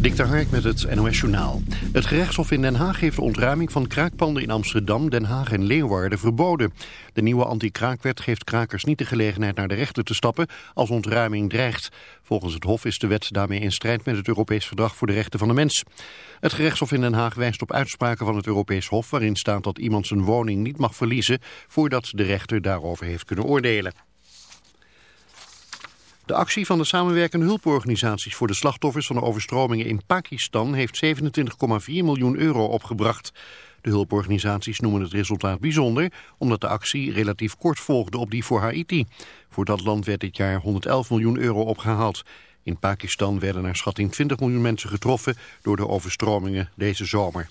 Dik Hark met het NOS Journaal. Het gerechtshof in Den Haag heeft de ontruiming van kraakpanden in Amsterdam, Den Haag en Leeuwarden verboden. De nieuwe anti-kraakwet geeft krakers niet de gelegenheid naar de rechter te stappen als ontruiming dreigt. Volgens het hof is de wet daarmee in strijd met het Europees Verdrag voor de Rechten van de Mens. Het gerechtshof in Den Haag wijst op uitspraken van het Europees Hof waarin staat dat iemand zijn woning niet mag verliezen voordat de rechter daarover heeft kunnen oordelen. De actie van de samenwerkende hulporganisaties voor de slachtoffers van de overstromingen in Pakistan heeft 27,4 miljoen euro opgebracht. De hulporganisaties noemen het resultaat bijzonder omdat de actie relatief kort volgde op die voor Haiti. Voor dat land werd dit jaar 111 miljoen euro opgehaald. In Pakistan werden naar schatting 20 miljoen mensen getroffen door de overstromingen deze zomer.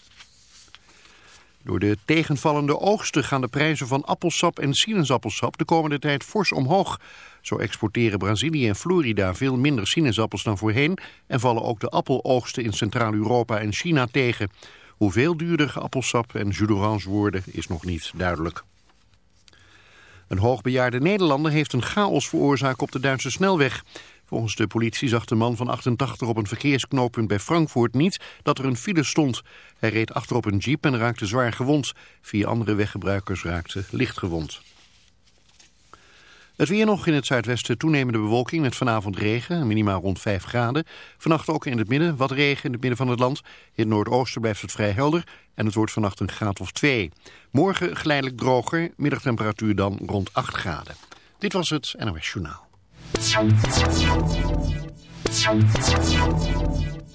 Door de tegenvallende oogsten gaan de prijzen van appelsap en sinaasappelsap de komende tijd fors omhoog. Zo exporteren Brazilië en Florida veel minder sinaasappels dan voorheen en vallen ook de appeloogsten in Centraal-Europa en China tegen. Hoeveel duurder appelsap en jus d'orange worden is nog niet duidelijk. Een hoogbejaarde Nederlander heeft een chaos veroorzaakt op de Duitse snelweg. Volgens de politie zag de man van 88 op een verkeersknooppunt bij Frankfurt niet dat er een file stond. Hij reed achter op een jeep en raakte zwaar gewond. Vier andere weggebruikers raakten licht gewond. Het weer nog in het zuidwesten toenemende bewolking met vanavond regen, minimaal rond 5 graden. Vannacht ook in het midden wat regen in het midden van het land. In het noordoosten blijft het vrij helder en het wordt vannacht een graad of 2. Morgen geleidelijk droger, middagtemperatuur dan rond 8 graden. Dit was het NOS Journaal.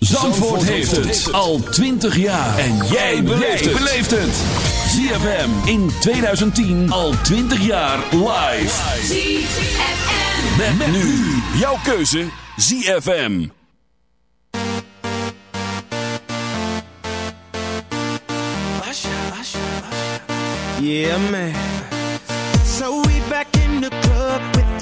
Zandvoort heeft het al 20 jaar. En jij beleeft het. ZFM in 2010 al 20 jaar live. ZFM. Met, met nu jouw keuze ZFM. Yeah, man. So we back in the club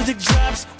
Music drops,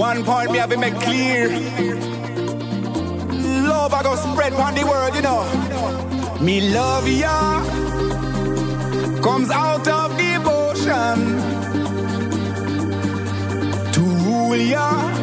One point me have been made clear. Love I go spread on the world, you know. Me love ya comes out of devotion to rule ya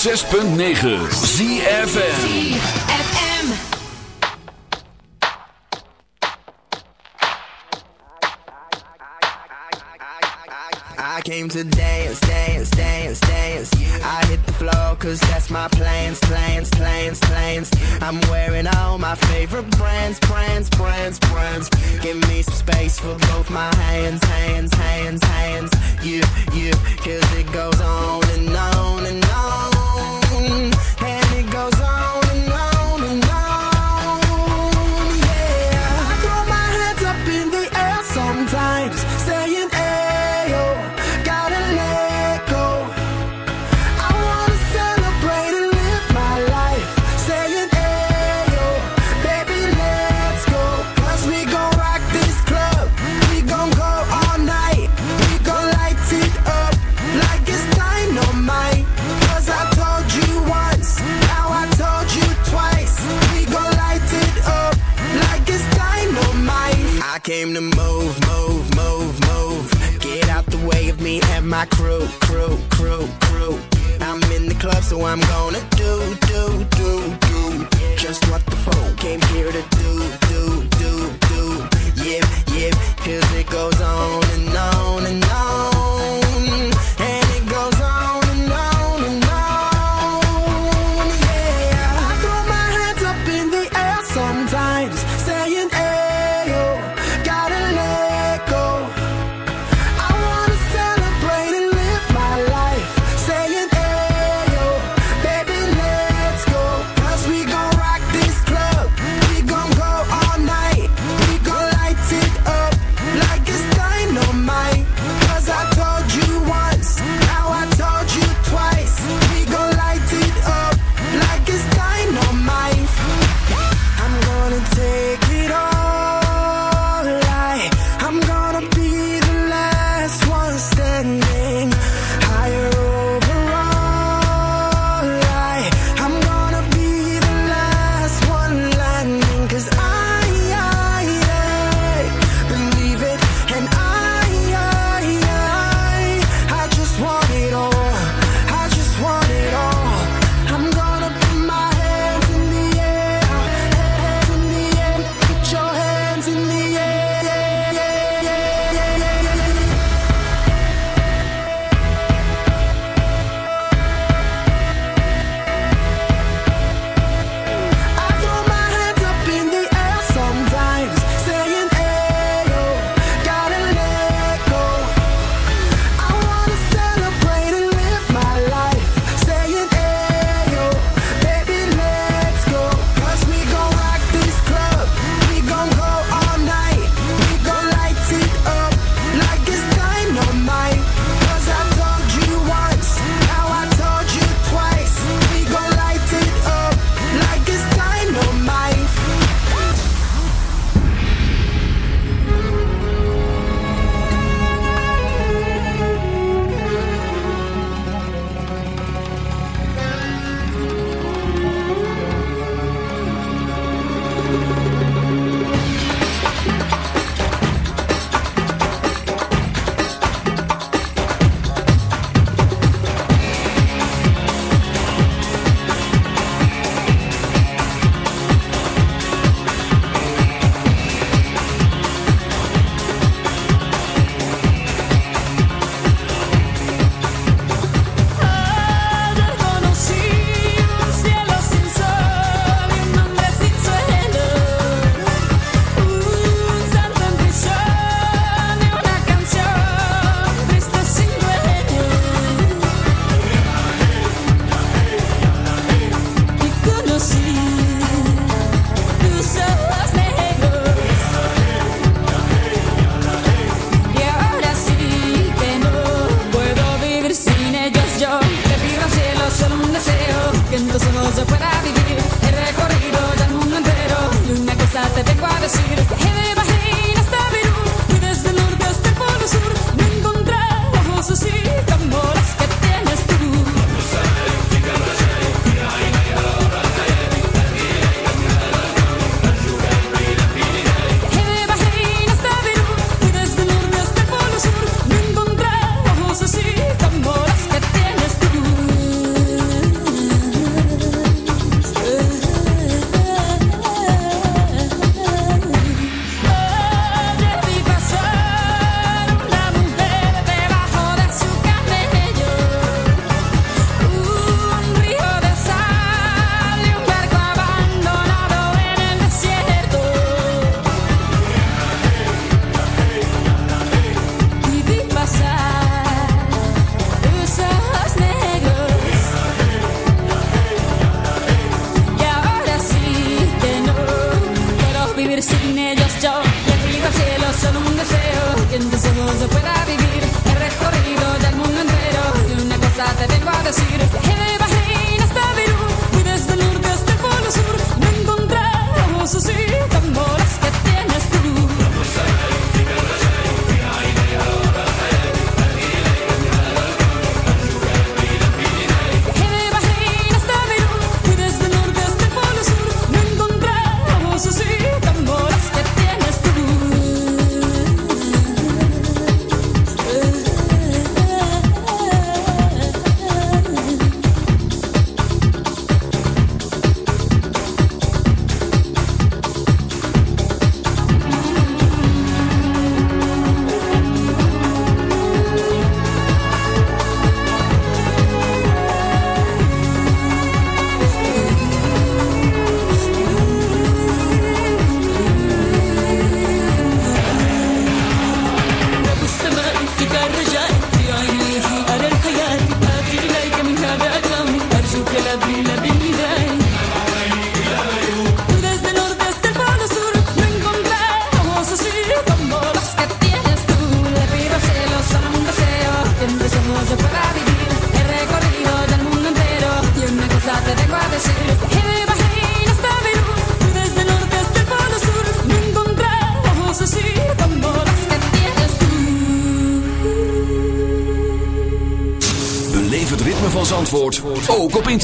106.9 ZFN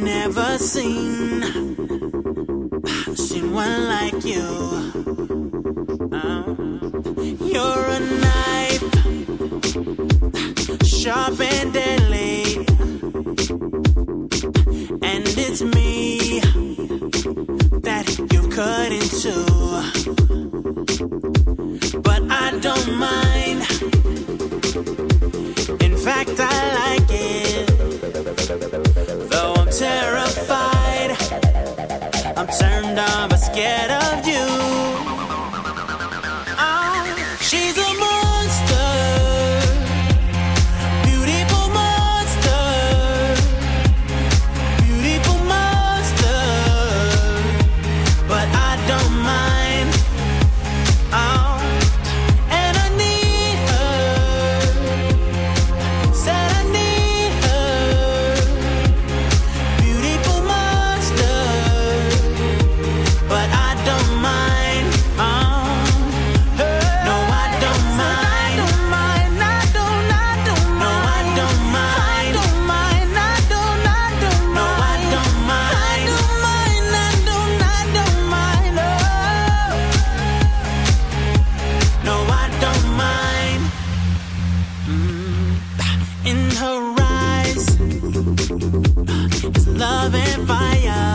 never seen, seen one like you. her eyes. It's love and fire.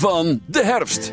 van de herfst.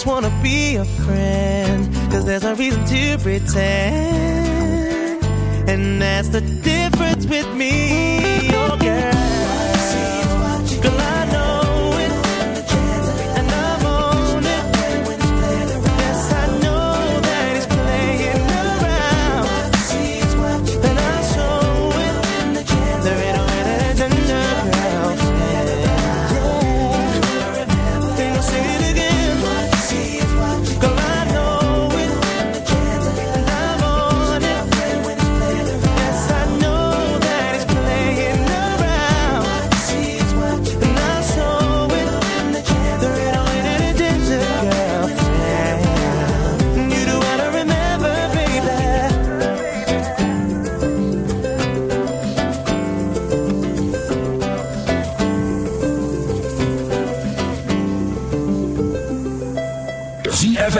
just wanna be a friend Cause there's no reason to pretend. And that's the difference with me.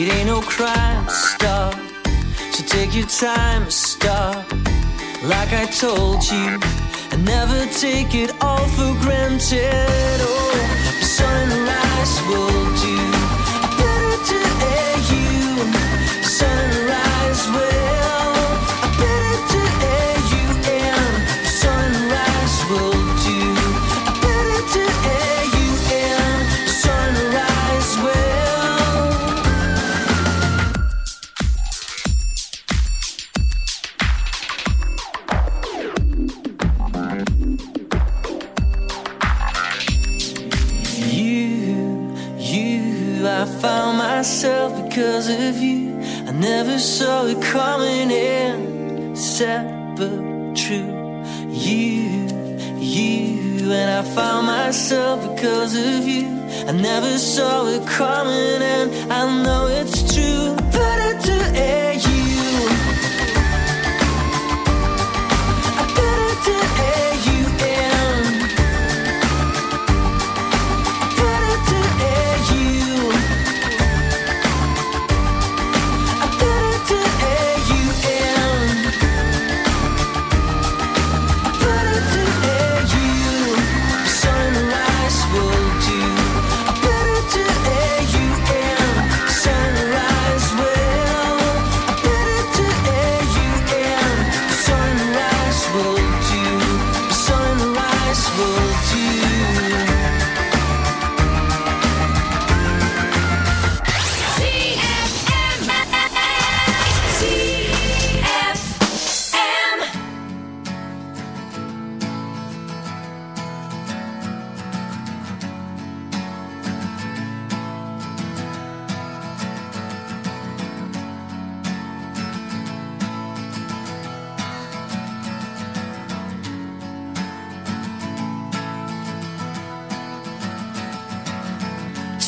It ain't no crime, stop. So take your time, stop. Like I told you, and never take it all for granted. Oh, the sunrise will do. Better to air you, sunrise will.